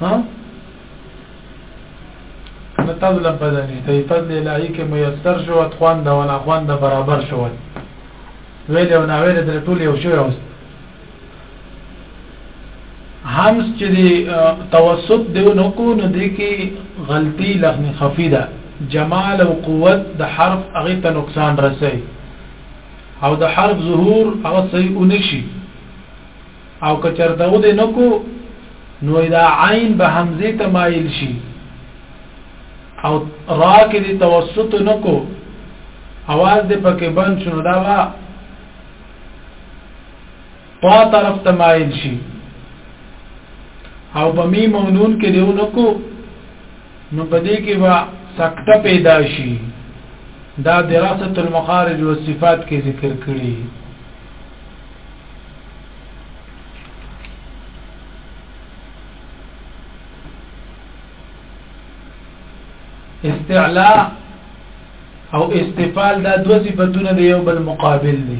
ها کنه تاسو لم پدانی ته فضل الهی کې میسر شو خوان دا ولا خوان دا برابر شو ویل او ناویل در ټول یو شو اوس همز چې دی توسط دی نو کو نو دی کې غلطي لغن خفي ده جمال او قوت د حرف هغه ته نقصان رسي او د حرف ظهور هغه صحیح ونشي او که چرته و دی نو کو نو دا عین به همزه ته مایل شي او را کې دی توسط نو کو اواز دې پکې بند شنو دا وا طا طرف ته مایل شي او په میم او نون کې دیو نکو نو په دې کې با سکته پیدا شي دا دراسه المخارج والصفات کې ذکر کړی استعلاء او استفال دا دو صفتونه دی یو بل مقابل دی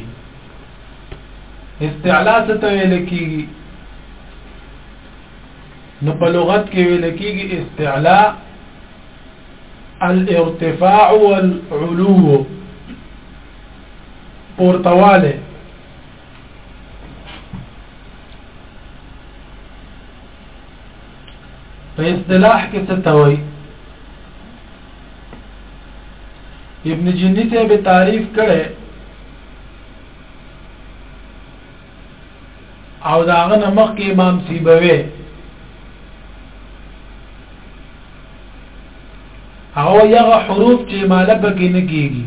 استعلا څه ته ویل کیږي نو په لغت کې ویل کیږي استعلا الارتفاع والعلو پورتواله په اصطلاح کې څه توي ابن جنی ته به تعریف کړي او داغه نمخ کې امام سیبوي هغه یغه حروف چې مالا پکې نه کیږي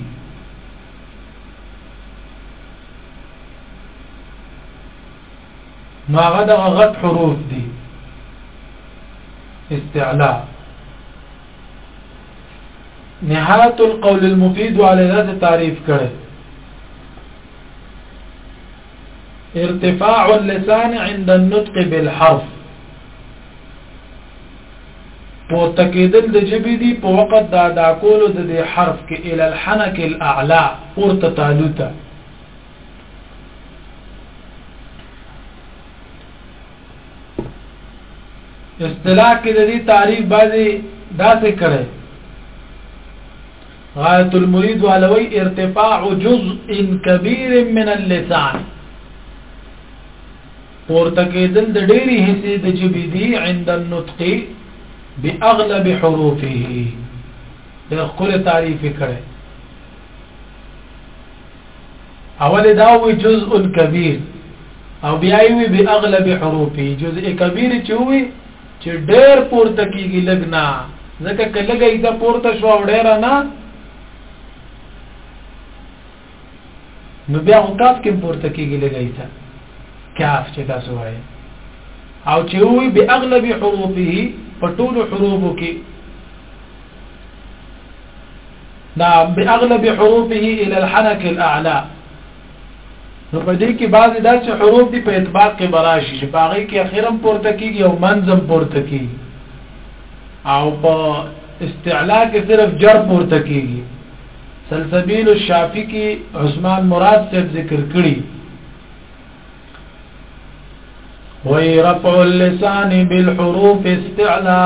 نو هغه د غت حروف دي استعلاء نهایت القول المفید علی ذات تعریف کړي ارتفاع اللسان عند النطق بالحرف په تکیدل د جبې دی په وخت دا دا کولو د دې حرف کې ال الحنک الاعلى ورته تعالوته اصطلاح کې د دې تعریف باندې داسې کړي غایت المرید والوی ارتفاع جزء کبیر من اللسان پورته کېدل د ډېری حصے د جبې دي عند النطق باغلب حروفه د خپل تعریف کړي اول دا وی جزء کبیر او بیا وی به اغلب حروفی جزء کبیر چوي چې ډېر پورته کیږي لګنا ځکه کلهګه ایته پورته شو او ډېر نه نو بیا هم کاف کې پورته کیږي لګا ایته کاف چې تاسو وایي او چې وی به اغلب حروفه په ټولو حروفو کې نعم باغلب حروفه الى الحنك الاعلى نو په دې کې بعضی داسې حروف دي په اطباق کې براشي چې باغې کې اخرم پورته کیږي او منظم پورته کیږي او په استعلا کې صرف جر پورته کیږي سلسبیل الشافی کې عثمان مراد سے ذکر کړی وی رفع اللسان بالحروف استعلا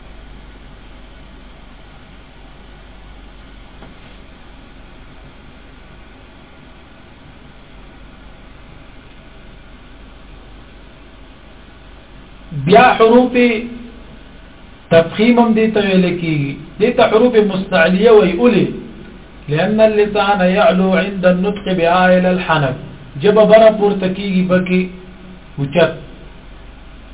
بیا حروف تفخیم هم دي ته ویل کیږي دي ته حروف مستعلیه وي اولي لأن اللسان يعلو عند النطق بها الى الحنف جب بره پورته کیږي بکی اوچت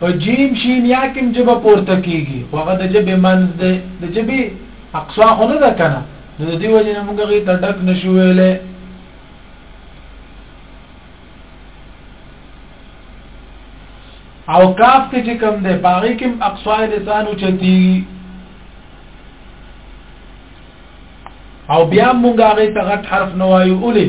په جیم شین یا کې هم ژبه پورته کېږي، خو هغه د ژبې منځ دی، د ژبې اقصا خو نه ده که نه؟ نو د دې وجې نه موږ هغې ته ډک نه شو ویلی. او کاف کې چې کوم دی په هغې کې هم اقصا لسان اوچتېږي او بیا موږ هغې ته غټ حرف نه وایو ولې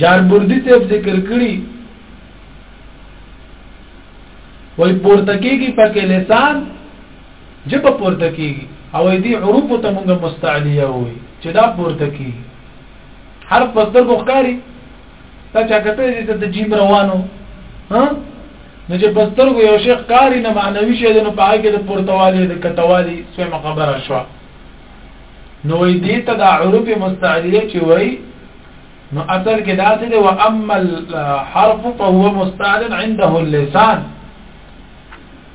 جاربردی صاحب ذکر کړی وای پورته کیږي پکې لسان جب پورته کیږي او دې حروف ته موږ مستعلیه وای چې دا پورته کیږي حرف مصدر بخاری تا چا کته دې د جیم روانو ها نو چې پستر کو یو شیخ کاری نه معنوي شه نو پای کې د پورتوالي د کتوالي سوې مقبره شو نو وی دې ته دا حروف مستعلیه چې وی نو اصل کې دا څه دی و اما الحرف فهو مستعل عنده اللسان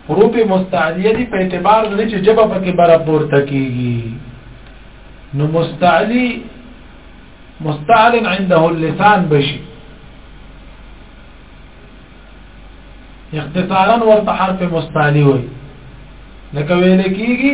حروف مستعلیه دي په اعتبار د چې جبه پکې برابر تکیږي نو مستعلی مستعل عنده اللسان بشي اختصارا ورته حرف مستعلی وي لکه ویل کیږي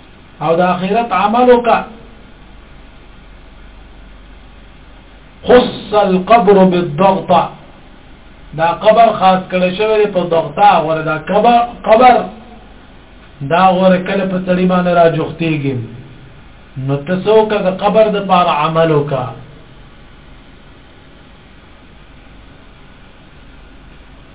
او د اخرت عمل وکړه خص القبر بالضغطه دا قبر خاص کړی شوی په ضغطه غره دا قبر قبر دا غره کله په سړی باندې را جوختيږي نو تاسو که د قبر د پار عمل وکا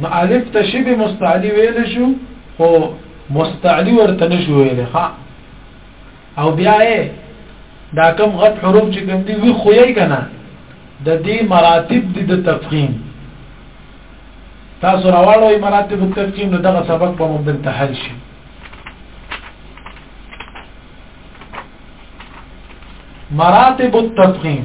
نو الف ته شی به مستعلی ویل شو خو مستعلی ورته نشو ویل ها او بیا دا کم غټ حروف چې کوم دی وی خو یې کنه د دې مراتب دي د تفخیم تاسو راوړو مراتب التفخیم نو دغه سبق په مبدل ته حل شي مراتب التفخیم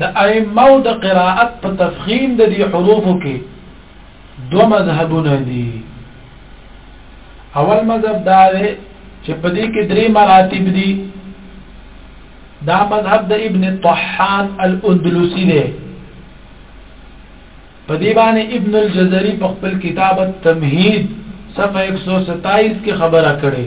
د ائمه د قراءت په تفخیم د دې حروفو کې دو مذهبونه دي اول مذهب دا دی چې په دې کې درې مراتب دي دا مذهب د ابن طحان الاندلسي دی په دې باندې ابن الجزري په خپل کتاب التمهید صفحه 127 کې خبره کړې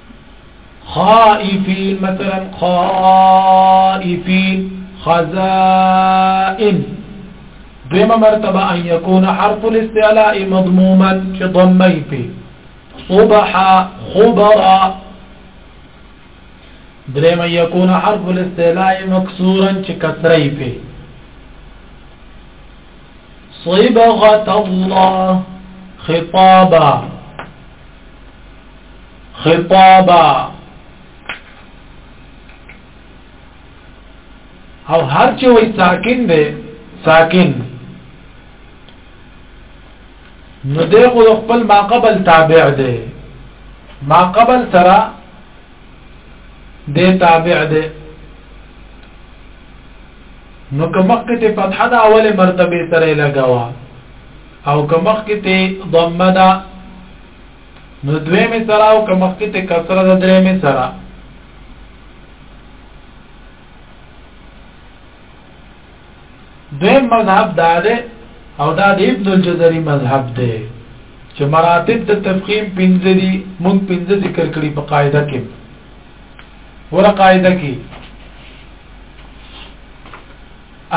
خائفين مثلا خائفين خزائن دوما مرتبة أن يكون حرف الاستعلاء مضموما كضمي في صبح خبرا دريما يكون حرف الاستعلاء مكسورا ككسري في صبغة الله خطابا خطابا او هر چې وای ساکن دی ساکن نو دی خو خپل ما قبل تابع دی ما قبل سره دی تابع دی نو که مخکې ته فتحه د اولې مرتبه سره لګاوه او که مخکې ته ضمه ده نو دوی می سره او کمختی ته کسره د درې می سره دوی مذهب داده او دا د ابن الجزري مذهب دی چې مراتب د تفخیم پنځه دي مونږ پنځه ذکر کړی په قاعده کې ور قاعده کې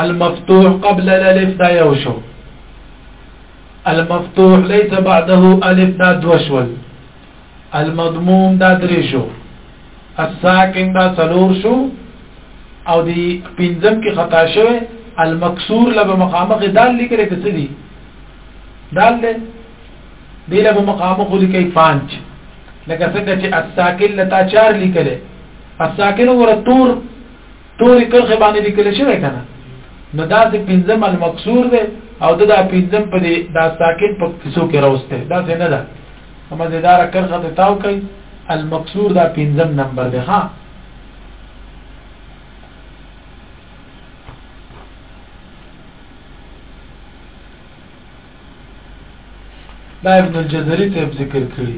المفتوح قبل الالف دا یو شو المفتوح ليس بعده الف دا دوشول المضموم دا درې شو الساکن دا څلور شو او دی پنځم کې خطا شوه المکسور لبه مقامه دال لیکل کې څه دي دال دې دی لبه مقامه خو لیکي پنځ لکه څنګه چې الساکن لتا چار لیکل الساکن ورتور تورې کرښې باندې لیکل شوی کنه نو دا د پنځم المکسور دی او د دا پنځم په دې دا ساکن په کیسو کې راوسته دا څه نه ده هم د دار کرخه ته تاو کوي المکسور دا پنځم نمبر دی ها دا ابن الجزري ته ذکر کړی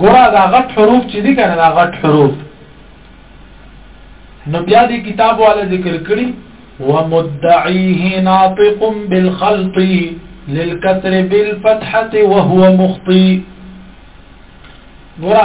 ګوره دا غټ حروف چې دي کنه دا غټ حروف نو بیا دې کتاب والا ذکر کړی ومدعيه ناطق بالخلط للكسر بالفتحه وهو مخطي ګوره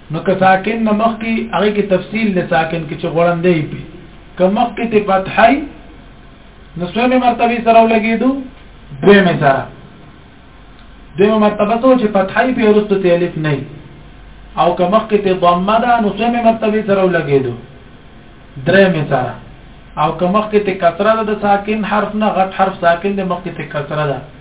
نو که ساکن نه مخکي هغه کې تفصیل له ساکن کې چې غړندې پی که مخکي ته فتحای نو سومه مرتبه سره ولګیدو دویمه سره دویمه مرتبه ته چې فتحای په ورستو ته الف نه او که مخکي ته ضمه ده نو سومه مرتبه سره ولګیدو درېمه سره او که مخکي ته کسره ده ساکن حرف نه غټ حرف ساکن ده مخکي ته کسره ده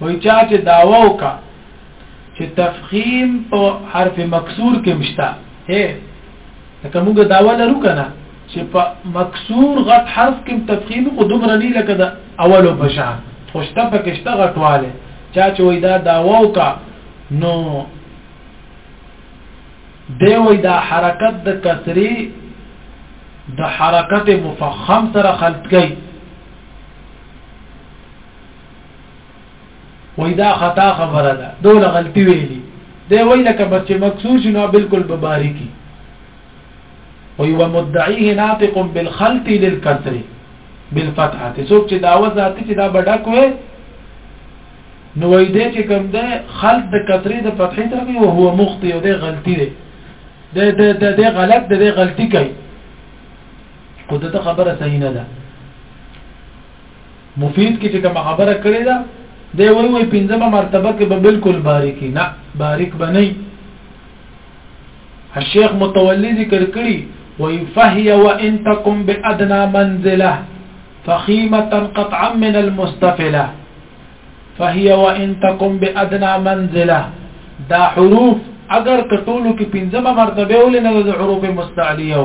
وای چا چې داوا وکا چې تفخیم په حرف مکسور کې مشتا هه لکه موږ داوا لرو کنه چې په مکسور غټ حرف کې تفخیم خو دومره نه لکه دا اولو په شان خوشته پکشته غټواله چا چې وای دا داوا وکا نو دی وای دا حرکت د کسری د حرکت مفخم سره خلط کوي وای دا خطا خبره ده دوله غلطي ویلي دی وای لکه بس چې مکسور شي نو بالکل به باریکی وای و مدعیه ناطق بالخلط للكسر بالفتحه څوک چې داوا ذاتي چې دا بډک وي نو وای دې چې کوم ده خلط د کسرې د فتحې ته کوي او هو مخطئ او ده غلطي ده ده ده ده غلط ده غلطي کوي خو دا خبره صحیح نه ده مفید کې چې کومه خبره کړې ده دی وایي وایي پنځمه مرتبه کې به بالکل باریکي نه باریک به نه الشيخ متولي ذکر کړي وایي فهي وان تكن بادنى منزله فخيمه قطعا من المستفله فهي وان تكن بادنى منزله دا حروف اگر کټولو کې پنځمه مرتبه ولې نه د حروف مستعلیه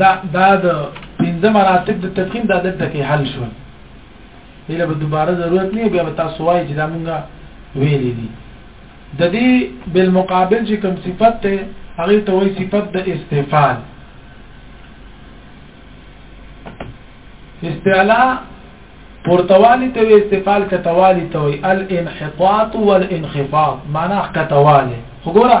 دا دا د پنځه مراتب د تفهیم د عادت کې حل شو دله به دوباره ضرورت نه بیا تاسو وایي چې دا مونږه ویلې دي د دې بالمقابل چې کوم صفت ته هغه ته وایي صفت د استفال استعلا پورتوالی ته استفال کتوالی ته وایي الانحطاط والانخفاض معناه کتوالی وګوره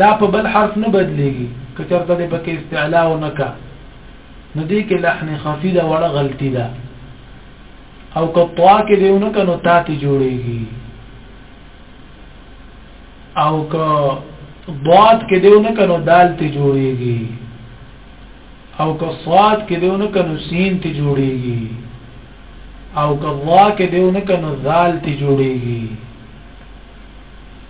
دا په بل حرف نه بدليږي که چرته دې پکې استعلاء نه کا نو دې کې لحن خفي دا وړه غلطي ده او که طوا کې دې نه کنو تاتي جوړيږي او که ضاد کې دې نه کنو دال ته جوړيږي او که صاد کې دې نه کنو سين ته جوړيږي او که ضا کې دې نه کنو ذال ته جوړيږي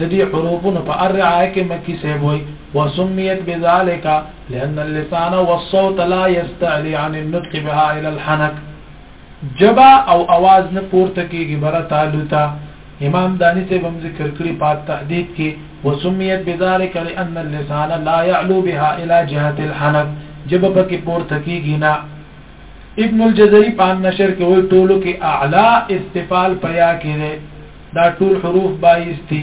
د دې حروفونو په الرعايه کې مکي صاحب وايي، وسميت بذلک لأن اللسان والصوت لا يستعلي عن النطق بها الى الحنک، ژبه او اواز نه پورته کېږي بره تالو ته، امام داني صاحب هم ذکر کړي په التهديد کې، وسميت بذلک لأن اللسان لا يعلو بها الى جهة الحنک، ژبه په کې پورته کېږي نه. ابن الجزري په النشر کې وايي، ټولو کې اعلی استفعال په يا کې دی. دا ټول حروف 22 دي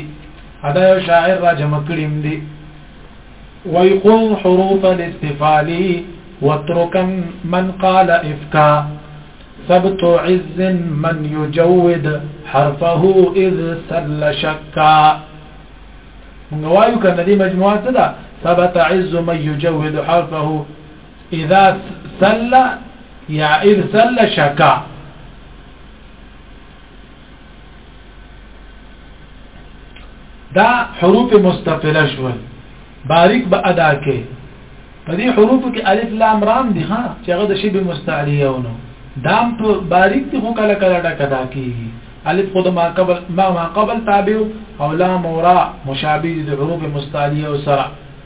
ادا شاعر را جمع کړیم دي ويقل حروف الاستفال واترك من قال إفكا ثبت عز من يجود حرفه إذ سل شكا نوايو كان دي مجموعة دا ثبت عز من يجود حرفه إذا سل يا إذ سل شكا دا حروف مستقله شول باریک به ادا کې په دې حروفو کې الف لام رام دي ها چې هغه د شبه مستعلیونو دام په باریک دي خو کله کله ډک ادا کیږي الف خود ما قبل ما ما قبل تابع او لام ورا مشابه دي د حروف مستعلیه او سره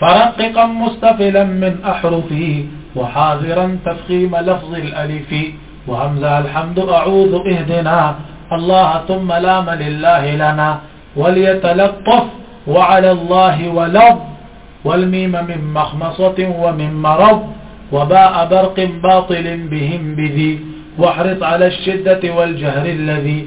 فرققا مستفلا من احرفه وحاضرا تفخيم لفظ الالف وهمزه الحمد اعوذ اهدنا الله ثم لام لله لنا وليتلطف وعلى الله ولظ والميم من مخمصة ومن مرض وباء برق باطل بهم بذي واحرص على الشدة والجهر الذي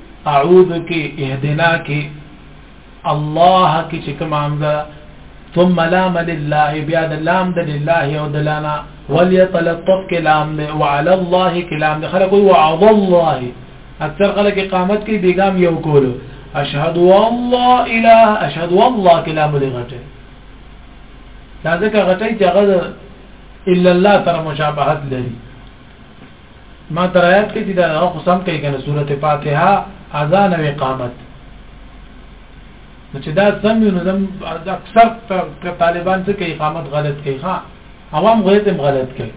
اعوذ کی اهدنا کی الله کی چې کوم حمزه ثم لام لله بیا د لام د لله او د لنا وليتلطف کلام دی وعلى الله کلام دی خلک وي وعلى الله اکثر خلک اقامت کې بیګام یو کولو اشهد والله اله اشهد والله کلام دی غټه دا ځکه غټه چې هغه الا الله تر مشابهت لري ما درایات کې چې دا هغه خو سم کوي کنه سورته فاتحه اذان او اقامت نو چې دا سم نو زم اکثر طالبان څه کوي اقامت غلط کوي ها عوام غلط هم غلط کوي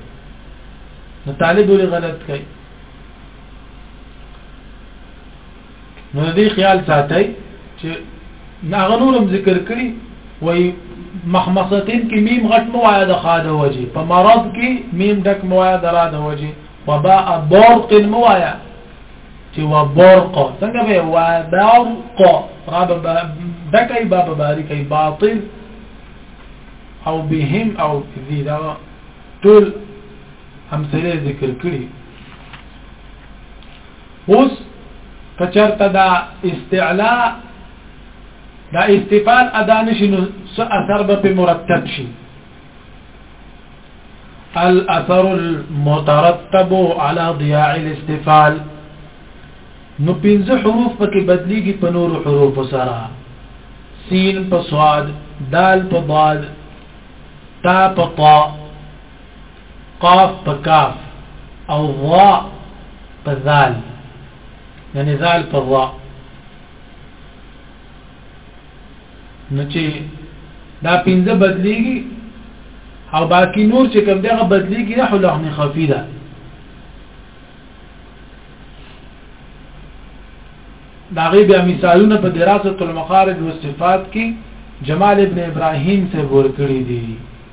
نو طالب ولې غلط کوي نو دې خیال ساتي چې هغه نور هم ذکر کړي وای مخمصتين کې میم غټ موایا د خاده وجه په مرض کې میم ډک موایا د را د وجه وباء برق موایا چې وبرق څنګه به وبرق رب دکای باب باریکای باطل او بهم او ذی دا ټول همسره ذکر کړی اوس کچرته دا استعلا دا استفال ادا نشي نو اثر به مرتب شي الاثر المترتب على ضياع الاستفال نو پنځه حروف پکې بدليږي په نور حروف سره سین په صاد دال په ضاد تا په طا قاف په کاف او ضاء په ذال یعنی ذال په ضاء نو چې دا پنځه بدلېږي او باقی نور چې کوم دغه بدلېږي نه حلحن خفي ده دا غي بیا مثالونه په دراسه المخارج والصفات کې جمال ابن ابراهيم څخه ورکړي دي